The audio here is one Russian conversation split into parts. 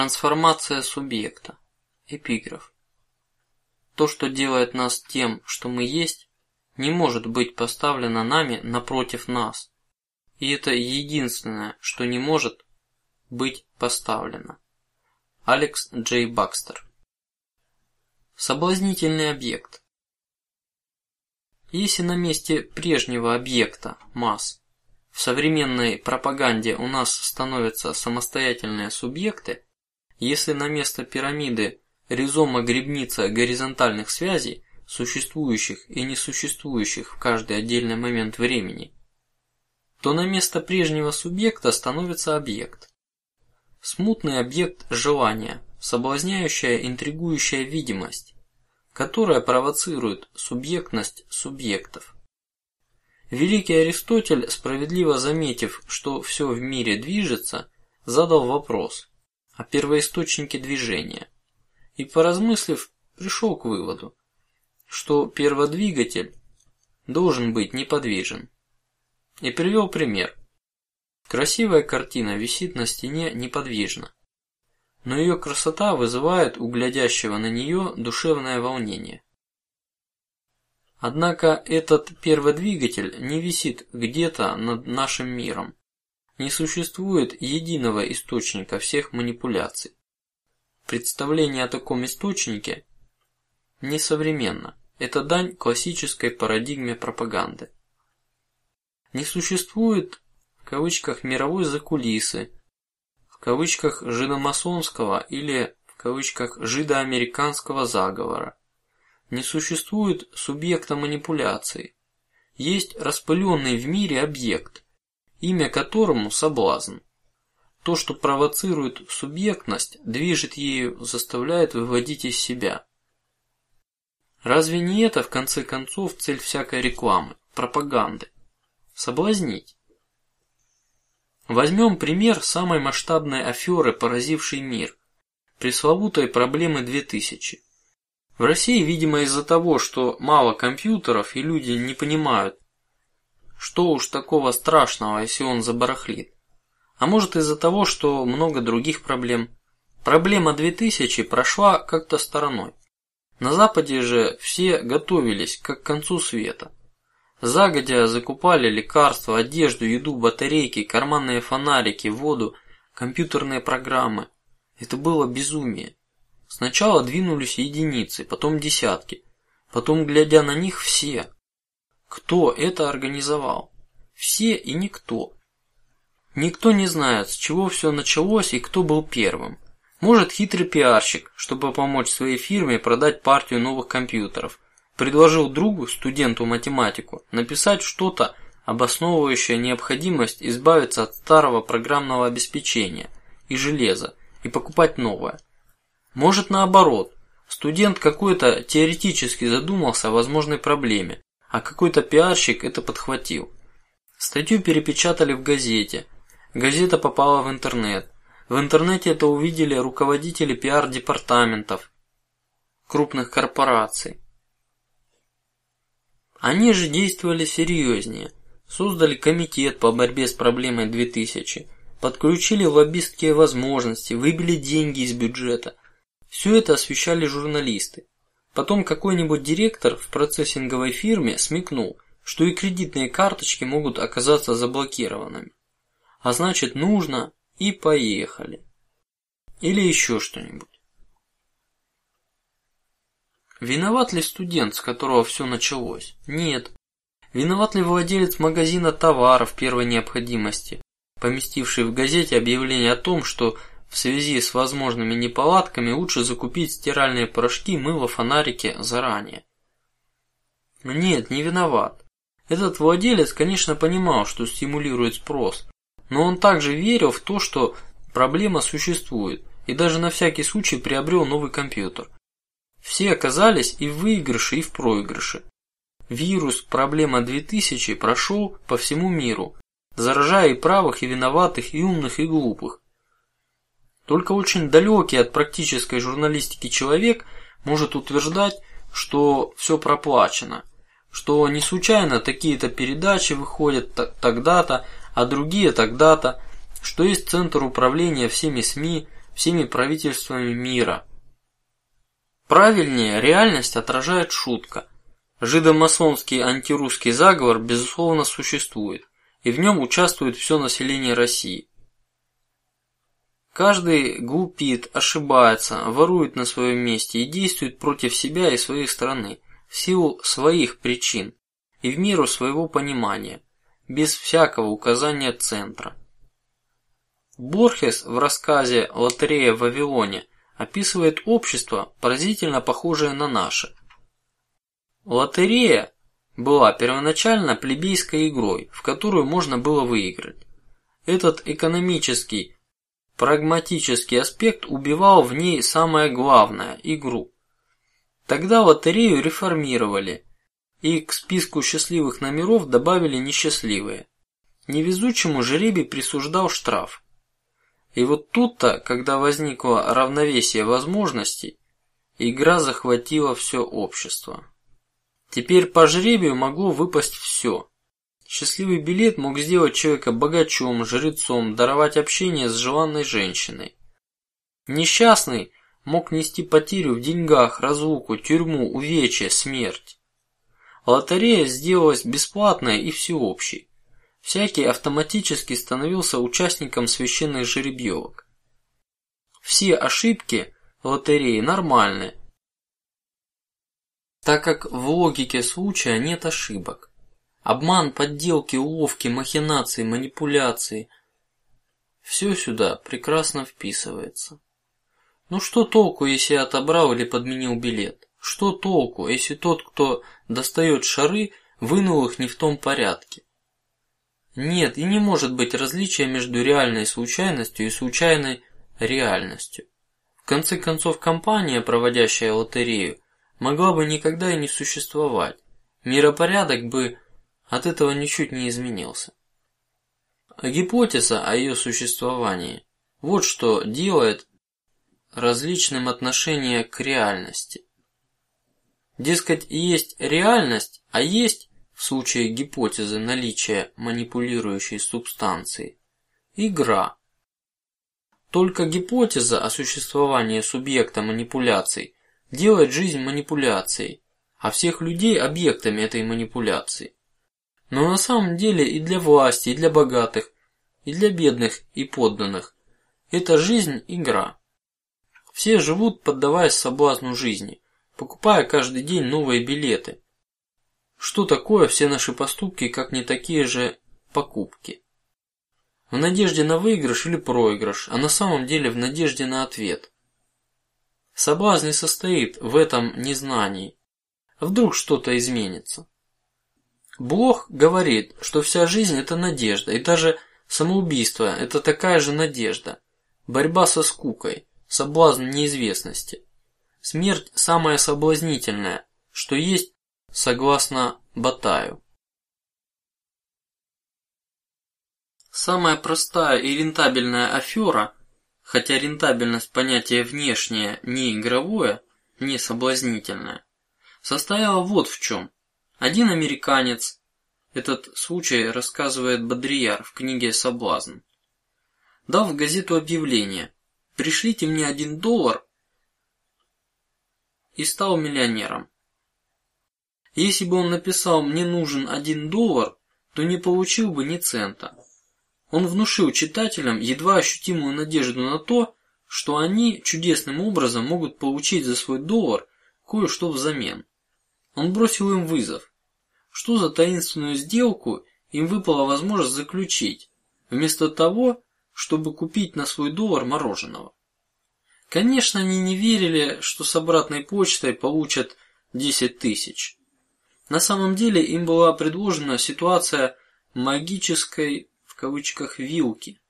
Трансформация субъекта. Эпиграф. То, что делает нас тем, что мы есть, не может быть поставлено нами напротив нас, и это единственное, что не может быть поставлено. Алекс Джей Бакстер. Соблазнительный объект. Если на месте прежнего объекта масс в современной пропаганде у нас становятся самостоятельные субъекты, если на место пирамиды ризома грибница горизонтальных связей, существующих и несуществующих в каждый отдельный момент времени, то на место прежнего субъекта становится объект. Смутный объект желания, соблазняющая, интригующая видимость, которая провоцирует субъектность субъектов. Великий Аристотель, справедливо заметив, что все в мире движется, задал вопрос: о первоисточнике движения, и поразмыслив, пришел к выводу, что перводвигатель должен быть неподвижен, и привел пример. Красивая картина висит на стене неподвижно, но ее красота вызывает у глядящего на нее душевное волнение. Однако этот перводвигатель не висит где-то над нашим миром, не существует единого источника всех манипуляций. Представление о таком источнике несовременно. Это дань классической парадигме пропаганды. Не существует в кавычках мировой закулисы, в кавычках жидомасонского или в кавычках жидоамериканского заговора. Не существует субъекта манипуляции. Есть распыленный в мире объект, имя которому соблазн. То, что провоцирует субъектность, движет ею, заставляет выводить из себя. Разве не это в конце концов цель всякой рекламы, пропаганды? Соблазнить. Возьмем пример самой масштабной аферы, поразившей мир, пресловутой проблемы 2000. В России, видимо, из-за того, что мало компьютеров и люди не понимают, что уж такого страшного, если он забарахлит? А может из-за того, что много других проблем. Проблема 2000 прошла как-то стороной. На Западе же все готовились как к концу света. Загодя закупали лекарства, одежду, еду, батарейки, карманные фонарики, воду, компьютерные программы. Это было безумие. Сначала двинулись единицы, потом десятки, потом, глядя на них, все. Кто это организовал? Все и никто. Никто не знает, с чего все началось и кто был первым. Может, хитрый пиарщик, чтобы помочь своей фирме продать партию новых компьютеров, предложил другу, студенту математику, написать что-то, обосновывающее необходимость избавиться от старого программного обеспечения и железа и покупать новое. Может, наоборот, студент какой-то теоретически задумался о возможной проблеме, а какой-то пиарщик это подхватил. Статью перепечатали в газете, газета попала в интернет. В интернете это увидели руководители пиар-департаментов крупных корпораций. Они же действовали серьезнее, создали комитет по борьбе с проблемой 2000, подключили лоббистские возможности, выбили деньги из бюджета. Все это освещали журналисты. Потом какой-нибудь директор в процессинговой фирме смекнул, что и кредитные карточки могут оказаться заблокированными, а значит нужно и поехали. Или еще что-нибудь. Виноват ли студент, с которого все началось? Нет. Виноват ли владелец магазина товаров первой необходимости, поместивший в газете объявление о том, что в связи с возможными неполадками лучше закупить стиральные порошки, мыло, фонарики заранее. Нет, не виноват. Этот владелец, конечно, понимал, что стимулирует спрос, но он также верил в то, что проблема существует, и даже на всякий случай приобрел новый компьютер. Все оказались и в выигрыше, и в проигрыше. Вирус проблема 2000 прошел по всему миру, заражая и правых, и виноватых, и умных, и глупых. Только очень далекий от практической журналистики человек может утверждать, что все проплачено, что не случайно такие-то передачи выходят тогда-то, а другие тогда-то, что есть центр управления всеми СМИ, всеми правительствами мира. Правильнее, реальность отражает шутка. Жидомасонский антирусский заговор безусловно существует, и в нем участвует все население России. Каждый глупит, ошибается, ворует на своем месте и действует против себя и своей страны в силу своих причин и в меру своего понимания, без всякого указания центра. Борхес в рассказе "Лотерея в Вавилоне" описывает общество, поразительно похожее на наше. Лотерея была первоначально плебейской игрой, в которую можно было выиграть. Этот экономический Прагматический аспект убивал в ней самое главное игру. Тогда лотерею реформировали и к списку счастливых номеров добавили несчастливые. Невезучему жеребий присуждал штраф. И вот тут-то, когда возникло равновесие возможностей, игра захватила все общество. Теперь по жребию могло выпасть все. Счастливый билет мог сделать человека богачом, жрецом, даровать общение с желанной женщиной. Несчастный мог нести потерю в деньгах, разлуку, тюрьму, увечья, смерть. Лотерея сделалась бесплатной и всеобщей. Всякий автоматически становился участником священных жеребьевок. Все ошибки лотереи нормальны, так как в логике случая нет ошибок. Обман, подделки, уловки, махинации, манипуляции – все сюда прекрасно вписывается. Ну что толку, если я отобрал или подменил билет? Что толку, если тот, кто достает шары, вынул их не в том порядке? Нет, и не может быть различия между реальной случайностью и случайной реальностью. В конце концов, компания, проводящая лотерею, могла бы никогда и не существовать. Миропорядок бы от этого ничуть не изменился. Гипотеза о ее существовании вот что делает различным отношение к реальности. Дескать, есть реальность, а есть в случае гипотезы наличия манипулирующей субстанции игра. Только гипотеза о существовании субъекта манипуляций делает жизнь манипуляцией, а всех людей объектами этой манипуляции. Но на самом деле и для власти, и для богатых, и для бедных и подданных эта жизнь игра. Все живут, поддаваясь соблазну жизни, покупая каждый день новые билеты. Что такое все наши поступки, как не такие же покупки? В надежде на выигрыш или проигрыш, а на самом деле в надежде на ответ. Соблазн не состоит в этом незнании. Вдруг что-то изменится. Бог говорит, что вся жизнь это надежда, и даже самоубийство это такая же надежда, борьба со скукой, соблазн неизвестности. Смерть самая соблазнительная, что есть, согласно Батаю. Самая простая и рентабельная афера, хотя рентабельность понятие внешнее, не игровое, не соблазнительное, состояла вот в чем. Один американец, этот случай рассказывает Бодрияр в книге "Соблазн", дал в газету объявление: "Пришлите мне один доллар" и стал миллионером. Если бы он написал "Мне нужен один доллар", то не получил бы ни цента. Он внушил читателям едва ощутимую надежду на то, что они чудесным образом могут получить за свой доллар кое-что взамен. Он бросил им вызов что за таинственную сделку им выпала возможность заключить, вместо того, чтобы купить на свой доллар мороженого. Конечно, они не верили, что с обратной почтой получат десять тысяч. На самом деле им была предложена ситуация магической в кавычках вилки,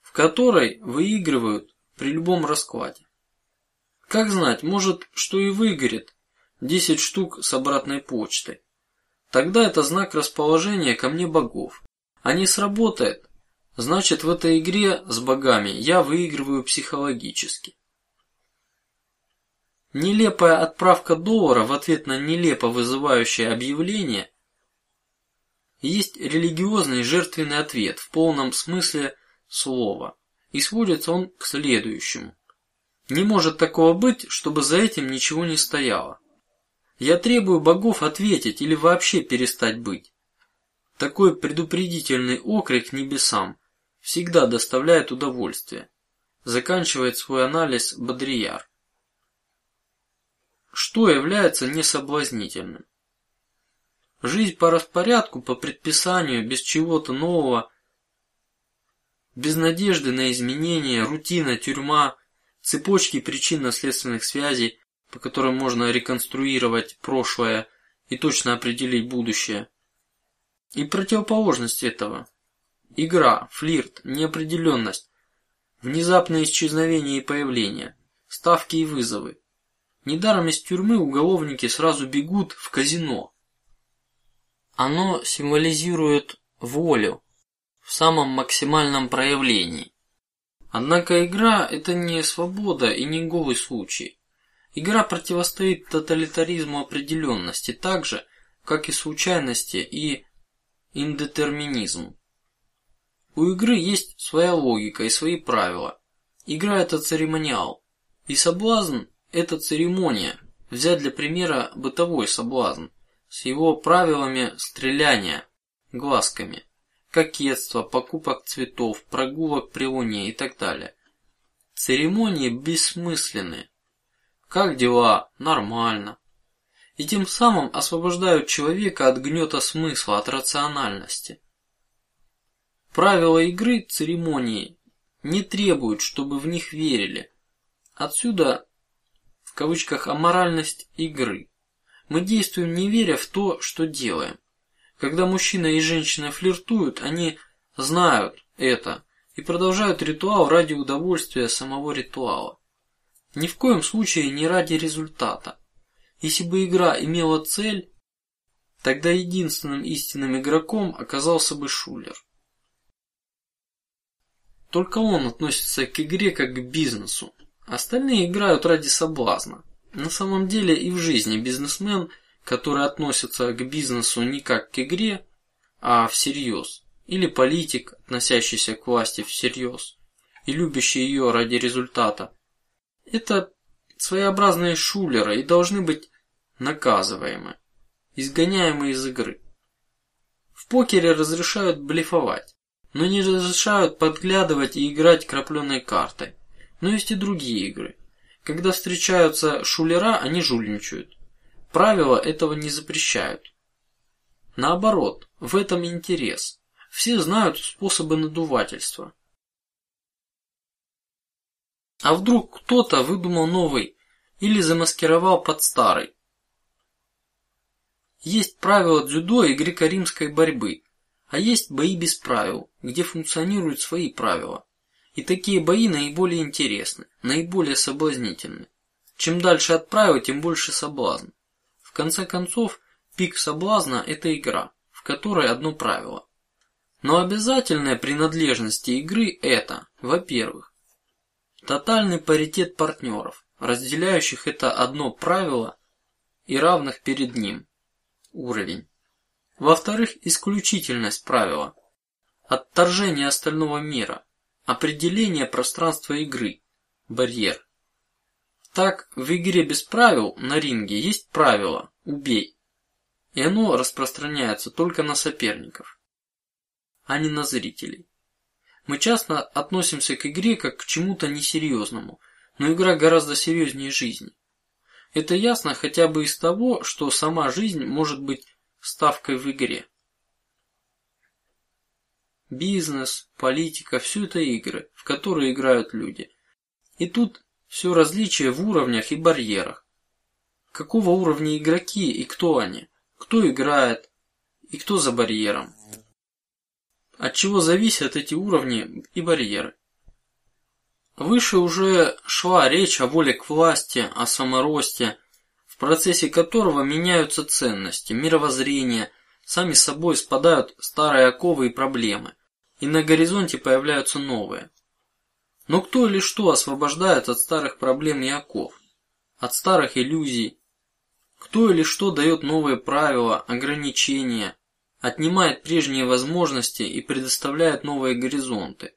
в которой выигрывают при любом раскладе. Как знать, может, что и выгорит десять штук с обратной почтой. Тогда это знак расположения ко мне богов. Не сработает, значит в этой игре с богами я выигрываю психологически. Нелепая отправка доллара в ответ на нелепо вызывающее объявление есть религиозный жертвенный ответ в полном смысле слова. И сводится он к следующему: не может такого быть, чтобы за этим ничего не стояло. Я требую богов ответить или вообще перестать быть. Такой предупредительный окрик небесам всегда доставляет удовольствие. Заканчивает свой анализ Бодрияр. Что является несоблазнительным? Жизнь по распорядку, по предписанию, без чего-то нового, без надежды на изменения, рутина, тюрьма, цепочки причинно-следственных связей, по которым можно реконструировать прошлое и точно определить будущее. И противоположность этого: игра, флирт, неопределенность, внезапное исчезновение и появление, ставки и вызовы. Недаром из тюрьмы уголовники сразу бегут в казино. Оно символизирует волю в самом максимальном проявлении. Однако игра – это не свобода и не голый случай. Игра противостоит тоталитаризму определенности так же, как и случайности и индетерминизму. У игры есть своя логика и свои правила. Игра это церемониал, и соблазн это церемония. Взять для примера бытовой соблазн с его правилами стреляния глазками кокетства, покупок цветов, прогулок при луне и так далее. Церемонии бессмысленны. Как дела? Нормально. И тем самым освобождают человека от гнета смысла, от рациональности. Правила игры церемонии не требуют, чтобы в них верили. Отсюда в кавычках аморальность игры. Мы действуем не веря в то, что делаем. Когда мужчина и женщина флиртуют, они знают это и продолжают ритуал ради удовольствия самого ритуала. Ни в коем случае не ради результата. Если бы игра имела цель, тогда единственным истинным игроком оказался бы Шулер. Только он относится к игре как к бизнесу. Остальные играют ради соблазна. На самом деле и в жизни бизнесмен который относится к бизнесу не как к игре, а всерьез, или политик, относящийся к власти всерьез и любящий ее ради результата, это своеобразные шулеры и должны быть наказываемы, изгоняемы из игры. В покере разрешают блефовать, но не разрешают подглядывать и играть крапленой картой. Но есть и другие игры. Когда встречаются шулера, они жульничают. Правила этого не запрещают. Наоборот, в этом интерес. Все знают способы надувательства. А вдруг кто-то выдумал новый или замаскировал под старый? Есть правила дзюдо и греко-римской борьбы, а есть бои без правил, где функционируют свои правила. И такие бои наиболее интересны, наиболее соблазнительны. Чем дальше от правил, тем больше соблазн. В конце концов, пик соблазна – это игра, в которой одно правило. Но обязательная принадлежность игры – это, во-первых, тотальный паритет партнеров, разделяющих это одно правило и равных перед ним уровень. Во-вторых, исключительность правила, отторжение остального мира, определение пространства игры, барьер. Так в игре без правил на ринге есть правило убей, и оно распространяется только на соперников, а не на зрителей. Мы часто относимся к игре как к чему-то несерьезному, но игра гораздо серьезнее жизни. Это ясно хотя бы из того, что сама жизнь может быть ставкой в игре. Бизнес, политика, все это игры, в которые играют люди. И тут все различие в уровнях и барьерах. Какого уровня игроки и кто они? Кто играет и кто за барьером? От чего зависят эти уровни и барьеры? Выше уже шла речь о воле к власти, о саморосте, в процессе которого меняются ценности, мировоззрение, сами собой спадают старые оковы и проблемы, и на горизонте появляются новые. Но кто или что освобождает от старых проблем и оков, от старых иллюзий? Кто или что дает новые правила, ограничения, отнимает прежние возможности и предоставляет новые горизонты?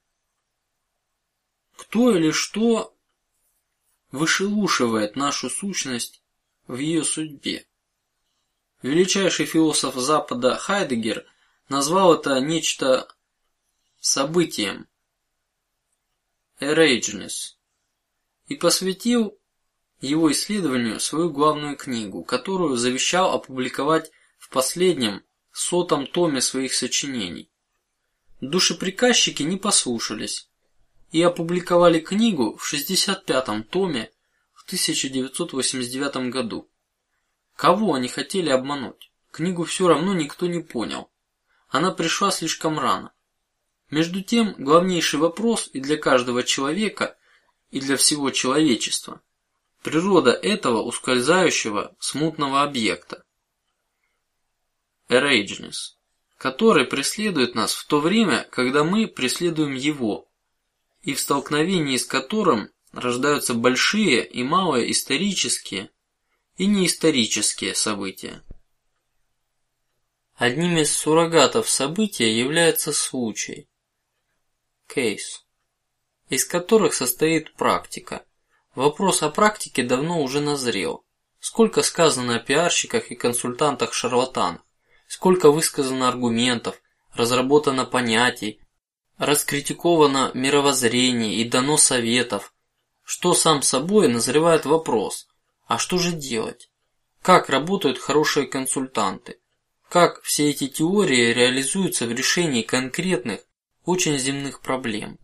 Кто или что вышелушивает нашу сущность в ее судьбе? Величайший философ Запада Хайдегер назвал это нечто событием, erageness, и посвятил его исследованию свою главную книгу, которую завещал опубликовать в последнем сотом томе своих сочинений. Душеприказчики не послушались и опубликовали книгу в 65-м томе в 1989 году. Кого они хотели обмануть? Книгу все равно никто не понял. Она пришла слишком рано. Между тем, главнейший вопрос и для каждого человека, и для всего человечества – природа этого ускользающего смутного объекта. Erageness, который преследует нас в то время, когда мы преследуем его, и в столкновении с которым рождаются большие и малые исторические и неисторические события. Одним из суррогатов события является случай, кейс, из которых состоит практика. Вопрос о практике давно уже назрел. Сколько сказано о пиарщиках и консультантах-шарлатанах, сколько высказано аргументов, разработано понятий, раскритиковано мировоззрение и дано советов, что сам собой назревает вопрос: а что же делать? Как работают хорошие консультанты? Как все эти теории реализуются в решении конкретных, очень земных проблем?